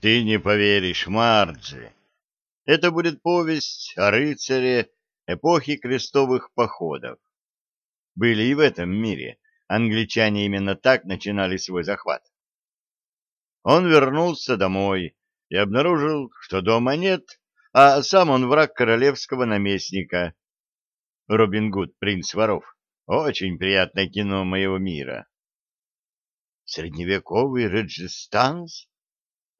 Ты не поверишь, Марджи. Это будет повесть о рыцаре эпохи крестовых походов. Были и в этом мире. Англичане именно так начинали свой захват. Он вернулся домой и обнаружил, что дома нет, а сам он враг королевского наместника. Робин Гуд, принц воров. Очень приятное кино моего мира. Средневековый Реджистанс?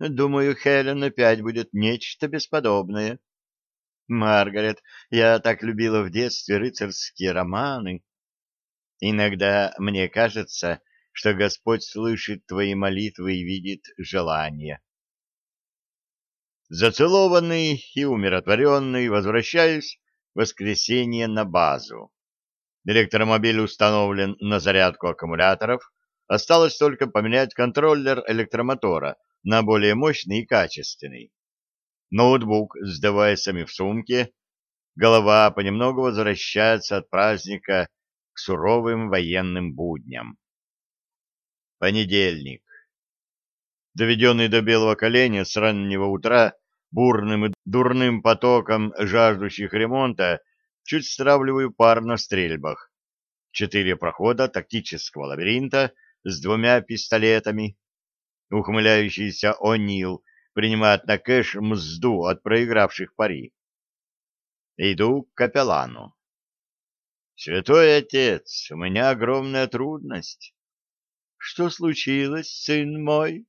Думаю, Хелен опять будет нечто бесподобное. Маргарет, я так любила в детстве рыцарские романы. Иногда мне кажется, что Господь слышит твои молитвы и видит желания. Зацелованный и умиротворенный возвращаюсь в воскресенье на базу. Электромобиль установлен на зарядку аккумуляторов, осталось только поменять контроллер электромотора на более мощный и качественный. Ноутбук с девайсами в сумке, голова понемногу возвращается от праздника к суровым военным будням. Понедельник. Доведенный до белого коленя с раннего утра бурным и дурным потоком жаждущих ремонта, чуть стравливаю пар на стрельбах. Четыре прохода тактического лабиринта с двумя пистолетами. Ухмыляющийся О'Нил принимает на кэш мзду от проигравших пари. Иду к капеллану. «Святой отец, у меня огромная трудность». «Что случилось, сын мой?»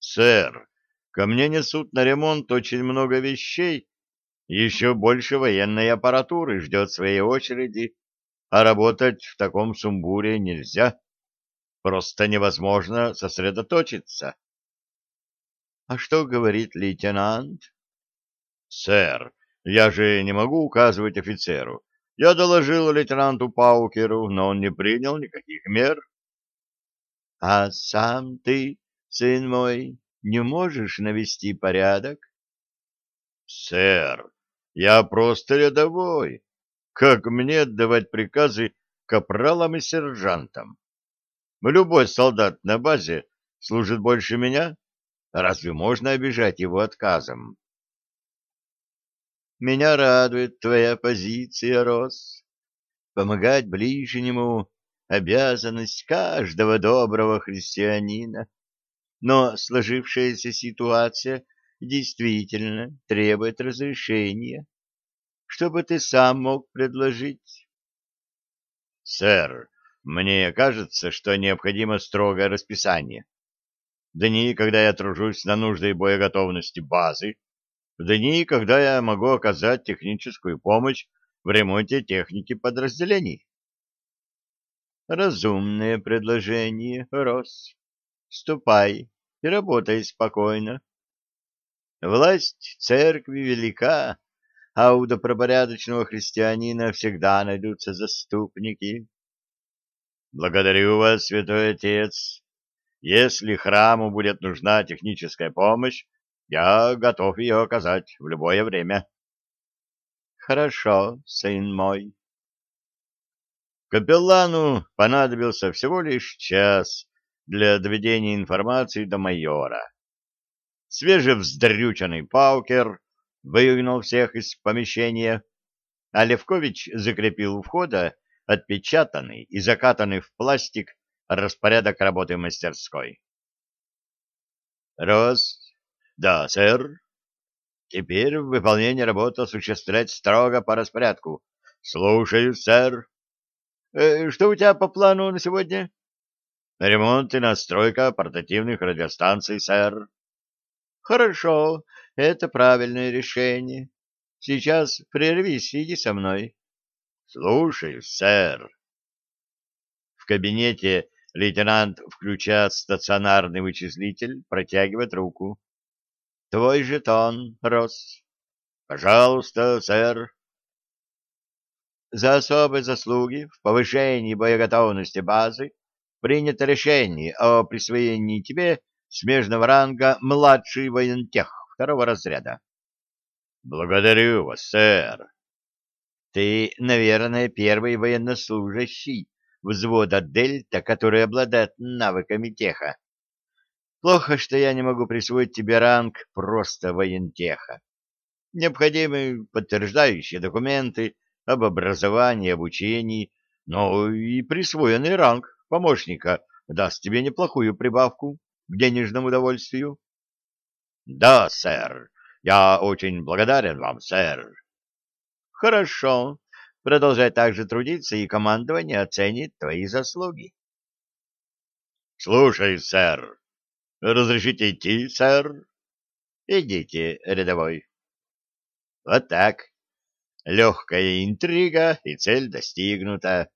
«Сэр, ко мне несут на ремонт очень много вещей, еще больше военной аппаратуры ждет своей очереди, а работать в таком сумбуре нельзя. Просто невозможно сосредоточиться. — А что говорит лейтенант? — Сэр, я же не могу указывать офицеру. Я доложил лейтенанту Паукеру, но он не принял никаких мер. — А сам ты, сын мой, не можешь навести порядок? — Сэр, я просто рядовой. Как мне отдавать приказы капралам и сержантам? Любой солдат на базе служит больше меня. Разве можно обижать его отказом? Меня радует твоя позиция, Рос. Помогать ближнему — обязанность каждого доброго христианина. Но сложившаяся ситуация действительно требует разрешения. Что бы ты сам мог предложить? — Сэр, мне кажется, что необходимо строгое расписание. Дни, когда я тружусь на нужды боеготовности базы, дни, когда я могу оказать техническую помощь в ремонте техники подразделений. Разумное предложение, Рос. Ступай и работай спокойно. Власть церкви велика, а у добропорядочного христианина всегда найдутся заступники. Благодарю вас, святой отец. Если храму будет нужна техническая помощь, я готов ее оказать в любое время. Хорошо, сын мой. Капеллану понадобился всего лишь час для доведения информации до майора. Свежевздрюченный Паукер выгнал всех из помещения, а Левкович закрепил у входа отпечатанный и закатанный в пластик распорядок работы мастерской. Рос, да, сэр. Теперь в выполнении работы осуществлять строго по распорядку. Слушаю, сэр. Э, что у тебя по плану на сегодня? Ремонт и настройка портативных радиостанций, сэр. Хорошо, это правильное решение. Сейчас прервись, иди со мной. Слушай, сэр. В кабинете лейтенант включает стационарный вычислитель, протягивает руку. Твой жетон, Росс. Пожалуйста, сэр. За особые заслуги в повышении боеготовности базы принято решение о присвоении тебе смежного ранга младший воентех второго разряда. Благодарю вас, сэр. Ты, наверное, первый военнослужащий взвода Дельта, который обладает навыками теха. Плохо, что я не могу присвоить тебе ранг просто воентеха. Необходимы подтверждающие документы об образовании, обучении, но и присвоенный ранг помощника даст тебе неплохую прибавку к денежному удовольствию. — Да, сэр. Я очень благодарен вам, сэр. — Хорошо. Продолжай также трудиться, и командование оценит твои заслуги. — Слушай, сэр. Разрешите идти, сэр? — Идите, рядовой. Вот так. Легкая интрига, и цель достигнута.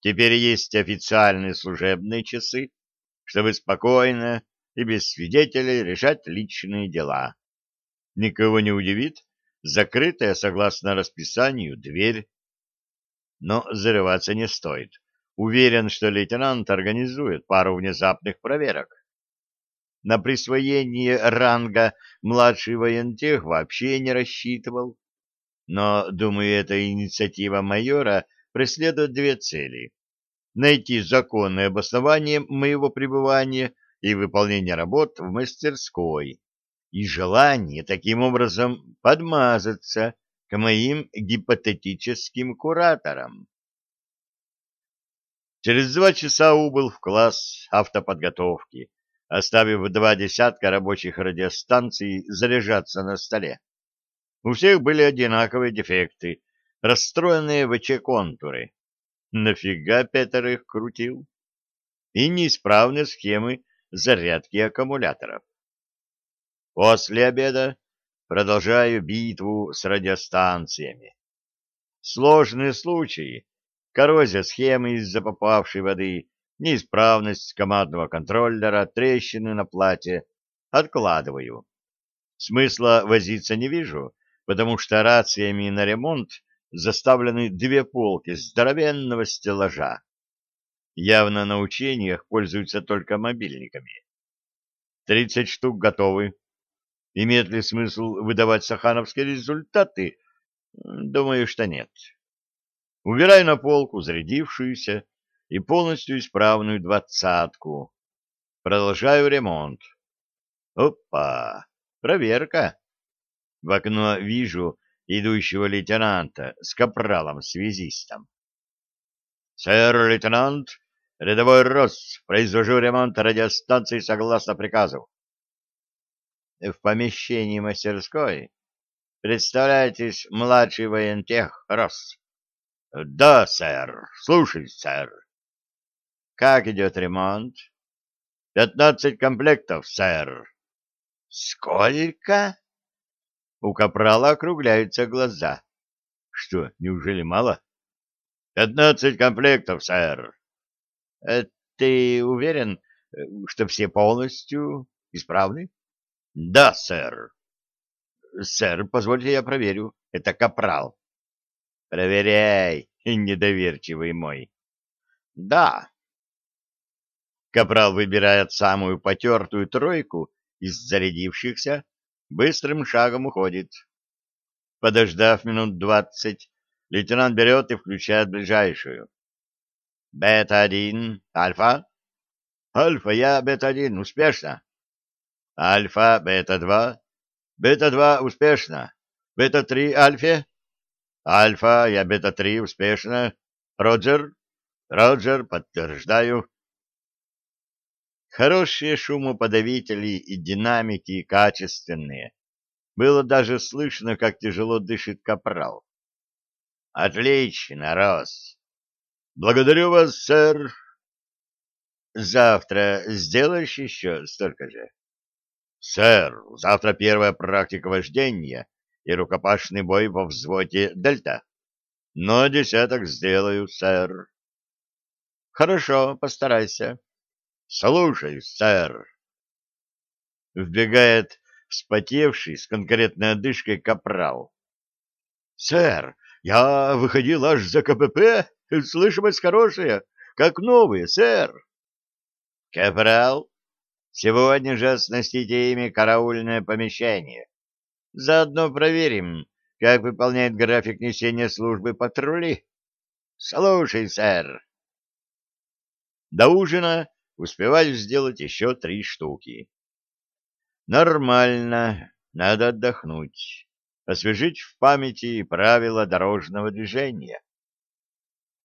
Теперь есть официальные служебные часы, чтобы спокойно и без свидетелей решать личные дела. Никого не удивит закрытая, согласно расписанию, дверь. Но зарываться не стоит. Уверен, что лейтенант организует пару внезапных проверок. На присвоение ранга младший воентех вообще не рассчитывал. Но, думаю, эта инициатива майора преследует две цели. Найти законное обоснование моего пребывания и выполнения работ в мастерской, и желание таким образом подмазаться к моим гипотетическим кураторам. Через два часа убыл в класс автоподготовки оставив два десятка рабочих радиостанций заряжаться на столе. У всех были одинаковые дефекты, расстроенные ВЧ-контуры. Нафига Петер их крутил? И неисправные схемы зарядки аккумуляторов. После обеда продолжаю битву с радиостанциями. Сложные случаи, коррозия схемы из-за попавшей воды, неисправность командного контроллера, трещины на плате откладываю. Смысла возиться не вижу, потому что рациями на ремонт заставлены две полки здоровенного стеллажа. Явно на учениях пользуются только мобильниками. Тридцать штук готовы. Имеет ли смысл выдавать сахановские результаты? Думаю, что нет. Убираю на полку зарядившуюся и полностью исправную двадцатку. Продолжаю ремонт. Опа! Проверка. В окно вижу идущего лейтенанта с капралом-связистом. «Сэр, лейтенант, рядовой Росс, произвожу ремонт радиостанции согласно приказу». В помещении мастерской представляетесь младший воентех Росс. «Да, сэр, слушай, сэр». Как идет ремонт? Пятнадцать комплектов, сэр. Сколько? У капрала округляются глаза. Что, неужели мало? Пятнадцать комплектов, сэр. Э, ты уверен, что все полностью исправны? Да, сэр. Сэр, позвольте я проверю. Это капрал. Проверяй, недоверчивый мой. Да, Капрал выбирает самую потертую тройку из зарядившихся, быстрым шагом уходит. Подождав минут двадцать, лейтенант берет и включает ближайшую. «Бета-1, Альфа?» «Альфа, я Бета-1, успешно?» «Альфа, Бета-2?» «Бета-2, успешно?» «Бета-3, Альфе?» «Альфа, я Бета-3, успешно?» «Роджер?» «Роджер, подтверждаю». Хорошие шумоподавители и динамики качественные. Было даже слышно, как тяжело дышит капрал. Отлично, Рос. Благодарю вас, сэр. Завтра сделаешь еще столько же? Сэр, завтра первая практика вождения и рукопашный бой во взводе Дельта. Но десяток сделаю, сэр. Хорошо, постарайся. Слушай, сэр. Вбегает вспотевший с конкретной одышкой капрал. Сэр, я выходил аж за КПП. Слышимость хорошая, как новые, сэр. Капрал, сегодня же оснастите ими караульное помещение. Заодно проверим, как выполняет график несения службы патрули. Слушай, сэр. До ужина Успеваю сделать еще три штуки. Нормально, надо отдохнуть, освежить в памяти правила дорожного движения.